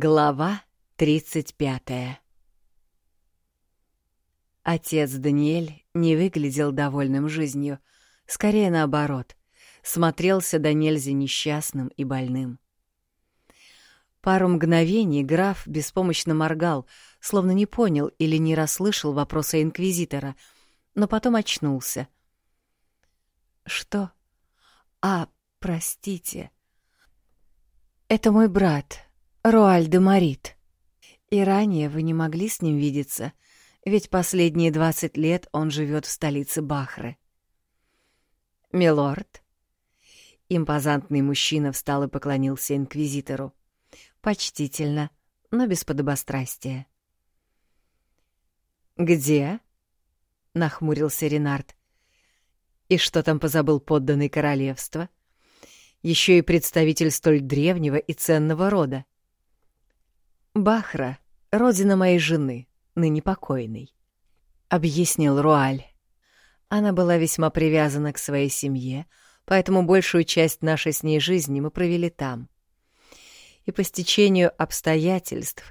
Глава 35 Отец Даниэль не выглядел довольным жизнью, скорее наоборот, смотрелся до нельзя несчастным и больным. Пару мгновений граф беспомощно моргал, словно не понял или не расслышал вопроса инквизитора, но потом очнулся. «Что? А, простите. Это мой брат, Руаль де Марит. И ранее вы не могли с ним видеться, ведь последние двадцать лет он живет в столице Бахры. «Милорд?» Импозантный мужчина встал и поклонился инквизитору. Почтительно, но без подобострастия. «Где?» — нахмурился Ренард. «И что там позабыл подданный королевства? Еще и представитель столь древнего и ценного рода». «Бахра — родина моей жены, ныне покойной», — объяснил Руаль. Она была весьма привязана к своей семье, поэтому большую часть нашей с ней жизни мы провели там. И по стечению обстоятельств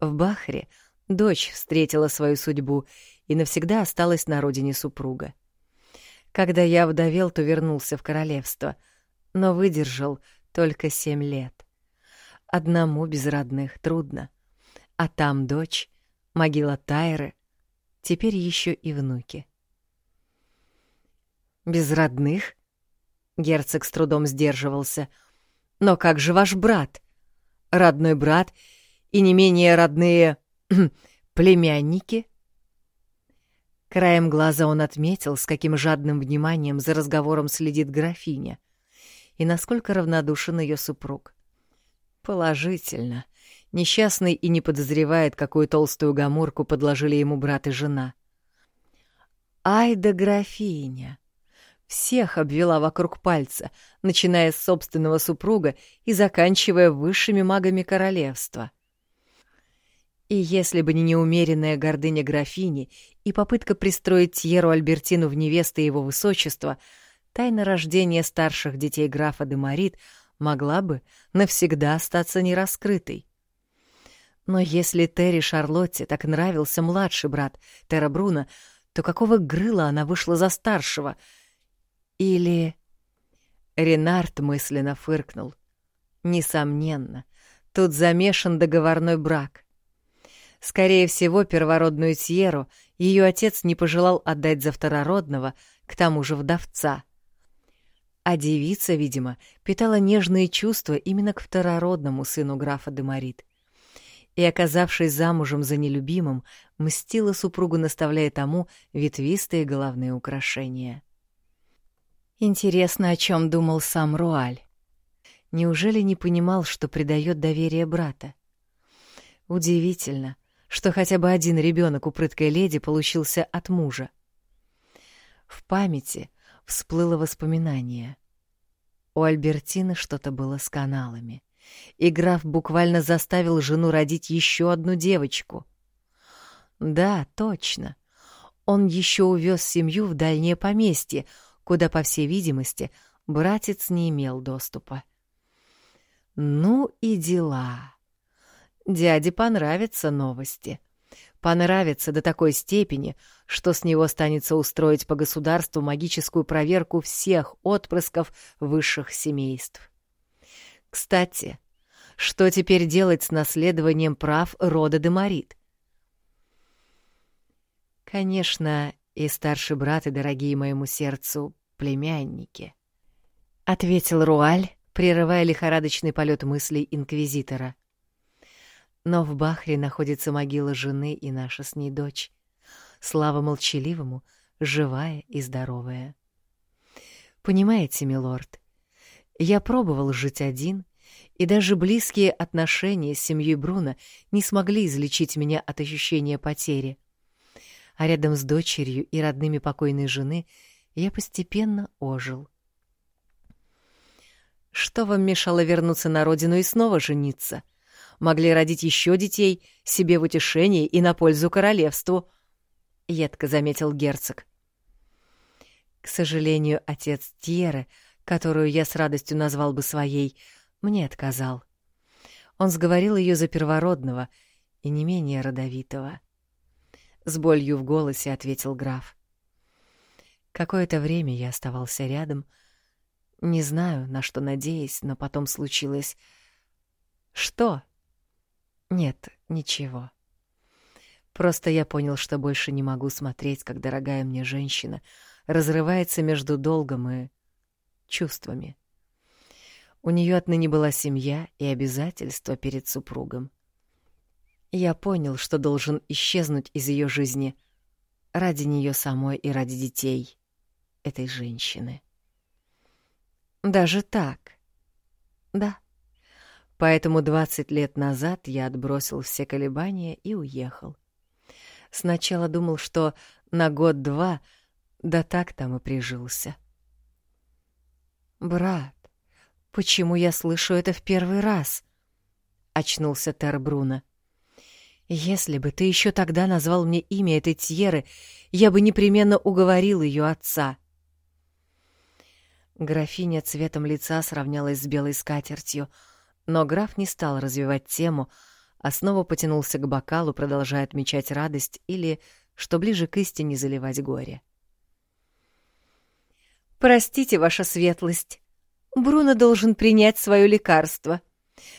в Бахре дочь встретила свою судьбу и навсегда осталась на родине супруга. Когда я вдовел, то вернулся в королевство, но выдержал только семь лет. Одному без родных трудно. А там дочь, могила Тайры, теперь еще и внуки. Без родных? Герцог с трудом сдерживался. Но как же ваш брат? Родной брат и не менее родные племянники? Краем глаза он отметил, с каким жадным вниманием за разговором следит графиня и насколько равнодушен ее супруг. Положительно. Несчастный и не подозревает, какую толстую гамурку подложили ему брат и жена. Ай да графиня! Всех обвела вокруг пальца, начиная с собственного супруга и заканчивая высшими магами королевства. И если бы не неумеренная гордыня графини и попытка пристроить Тьеру Альбертину в невесты его высочества, тайна рождения старших детей графа де Марит могла бы навсегда остаться нераскрытой. Но если Терри Шарлотте так нравился младший брат Терра Бруно, то какого грыла она вышла за старшего? Или... Ренард мысленно фыркнул. Несомненно, тут замешан договорной брак. Скорее всего, первородную Тьеру ее отец не пожелал отдать за второродного, к тому же вдовца — а девица, видимо, питала нежные чувства именно к второродному сыну графа Демарит. И, оказавшись замужем за нелюбимым, мстила супругу, наставляя тому ветвистые головные украшения. Интересно, о чем думал сам Руаль. Неужели не понимал, что предает доверие брата? Удивительно, что хотя бы один ребенок у прыткой леди получился от мужа. В памяти всплыло воспоминание. У Альбертины что-то было с каналами, и граф буквально заставил жену родить еще одну девочку. Да, точно. Он еще увез семью в дальнее поместье, куда, по всей видимости, братец не имел доступа. Ну и дела. Дяде понравятся новости понравится до такой степени, что с него станется устроить по государству магическую проверку всех отпрысков высших семейств. Кстати, что теперь делать с наследованием прав рода Демарит? Конечно, и старший брат, и дорогие моему сердцу племянники, — ответил Руаль, прерывая лихорадочный полет мыслей инквизитора — но в Бахре находится могила жены и наша с ней дочь. Слава молчаливому, живая и здоровая. Понимаете, милорд, я пробовал жить один, и даже близкие отношения с семьей Бруно не смогли излечить меня от ощущения потери. А рядом с дочерью и родными покойной жены я постепенно ожил. Что вам мешало вернуться на родину и снова жениться — могли родить еще детей, себе в утешение и на пользу королевству», — едко заметил герцог. К сожалению, отец Тьеры, которую я с радостью назвал бы своей, мне отказал. Он сговорил ее за первородного и не менее родовитого. С болью в голосе ответил граф. Какое-то время я оставался рядом, не знаю, на что надеясь, но потом случилось... Что? Нет, ничего. Просто я понял, что больше не могу смотреть, как дорогая мне женщина разрывается между долгом и чувствами. У нее отныне была семья и обязательства перед супругом. Я понял, что должен исчезнуть из ее жизни ради нее самой и ради детей этой женщины. Даже так? Да. Поэтому двадцать лет назад я отбросил все колебания и уехал. Сначала думал, что на год-два, да так там и прижился. «Брат, почему я слышу это в первый раз?» — очнулся Тер Бруно. «Если бы ты еще тогда назвал мне имя этой Тьеры, я бы непременно уговорил ее отца». Графиня цветом лица сравнялась с белой скатертью, но граф не стал развивать тему, а снова потянулся к бокалу, продолжая отмечать радость или, что ближе к истине, заливать горе. «Простите, ваша светлость, Бруно должен принять свое лекарство.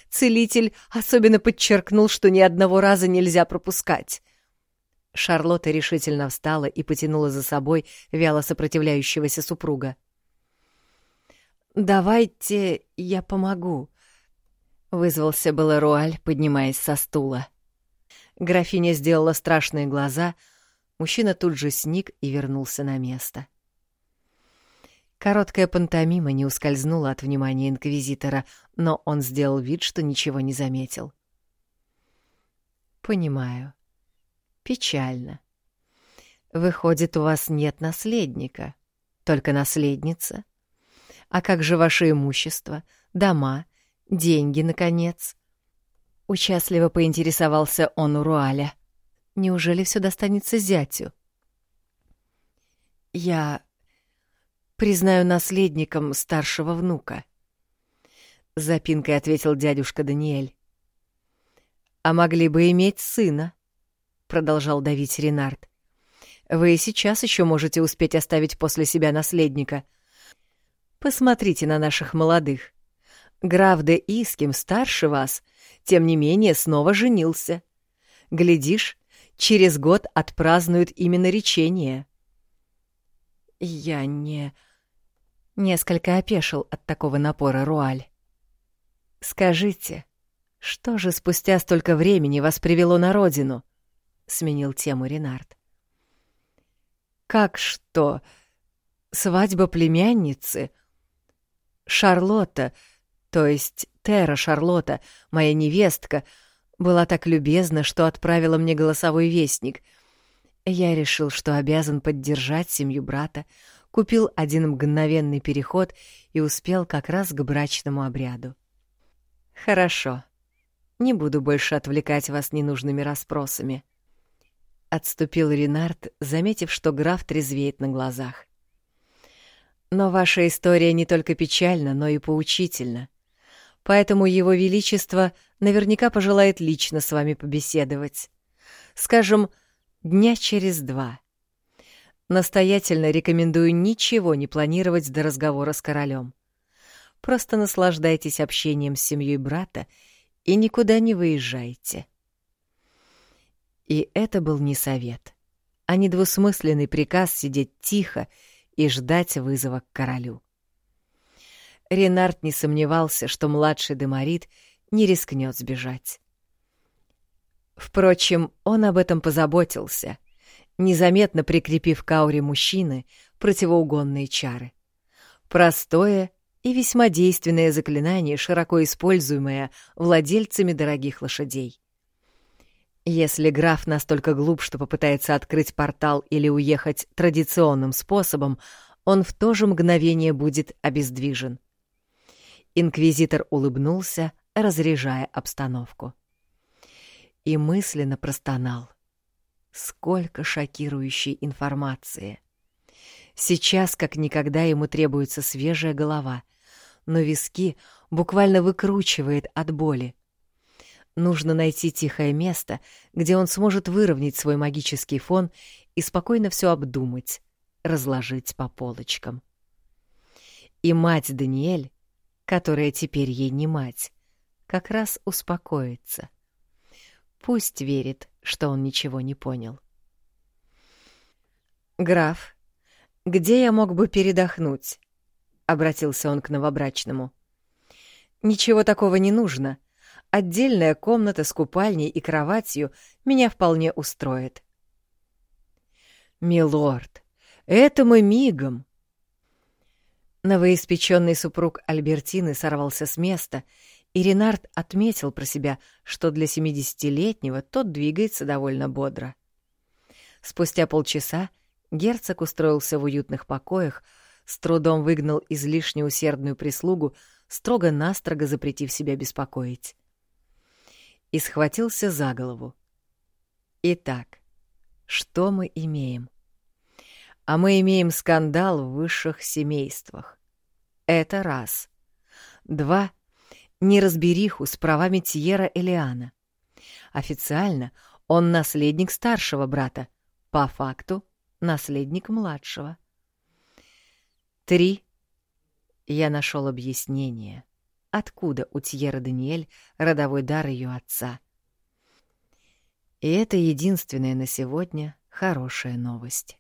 Целитель особенно подчеркнул, что ни одного раза нельзя пропускать». Шарлотта решительно встала и потянула за собой вяло сопротивляющегося супруга. «Давайте я помогу», — вызвался было Руаль, поднимаясь со стула. Графиня сделала страшные глаза, мужчина тут же сник и вернулся на место. Короткая пантомима не ускользнула от внимания инквизитора, но он сделал вид, что ничего не заметил. «Понимаю. Печально. Выходит, у вас нет наследника, только наследница?» А как же ваше имущество, дома, деньги, наконец? Участливо поинтересовался он у Руаля. Неужели все достанется зятю? Я признаю наследником старшего внука. Запинкой ответил дядюшка Даниэль. А могли бы иметь сына, продолжал давить Ренард. Вы и сейчас еще можете успеть оставить после себя наследника — Посмотрите на наших молодых. Граф де Иским старше вас, тем не менее снова женился. Глядишь, через год отпразднуют именно речение. Я не... Несколько опешил от такого напора Руаль. «Скажите, что же спустя столько времени вас привело на родину?» — сменил тему Ренард. «Как что? Свадьба племянницы — Шарлотта, то есть Тера Шарлотта, моя невестка, была так любезна, что отправила мне голосовой вестник. Я решил, что обязан поддержать семью брата, купил один мгновенный переход и успел как раз к брачному обряду. Хорошо. Не буду больше отвлекать вас ненужными расспросами. Отступил Ренард, заметив, что граф трезвеет на глазах. Но ваша история не только печальна, но и поучительна. Поэтому Его Величество наверняка пожелает лично с вами побеседовать. Скажем, дня через два. Настоятельно рекомендую ничего не планировать до разговора с королем. Просто наслаждайтесь общением с семьей брата и никуда не выезжайте. И это был не совет, а недвусмысленный приказ сидеть тихо и ждать вызова к королю. Ренард не сомневался, что младший Демарит не рискнет сбежать. Впрочем, он об этом позаботился, незаметно прикрепив к ауре мужчины противоугонные чары. Простое и весьма действенное заклинание, широко используемое владельцами дорогих лошадей. Если граф настолько глуп, что попытается открыть портал или уехать традиционным способом, он в то же мгновение будет обездвижен. Инквизитор улыбнулся, разряжая обстановку. И мысленно простонал. Сколько шокирующей информации! Сейчас как никогда ему требуется свежая голова, но виски буквально выкручивает от боли. Нужно найти тихое место, где он сможет выровнять свой магический фон и спокойно все обдумать, разложить по полочкам. И мать Даниэль, которая теперь ей не мать, как раз успокоится. Пусть верит, что он ничего не понял. «Граф, где я мог бы передохнуть?» — обратился он к новобрачному. «Ничего такого не нужно. Отдельная комната с купальней и кроватью меня вполне устроит». «Милорд, это мы мигом!» Новоиспеченный супруг Альбертины сорвался с места, и Ренард отметил про себя, что для семидесятилетнего тот двигается довольно бодро. Спустя полчаса Герцог устроился в уютных покоях, с трудом выгнал излишне усердную прислугу, строго-настрого запретив себя беспокоить. И схватился за голову. Итак, что мы имеем? А мы имеем скандал в высших семействах. Это раз. Два — неразбериху с правами Тьера Элиана. Официально он наследник старшего брата, по факту наследник младшего. Три. Я нашел объяснение, откуда у Тьера Даниэль родовой дар ее отца. И это единственная на сегодня хорошая новость.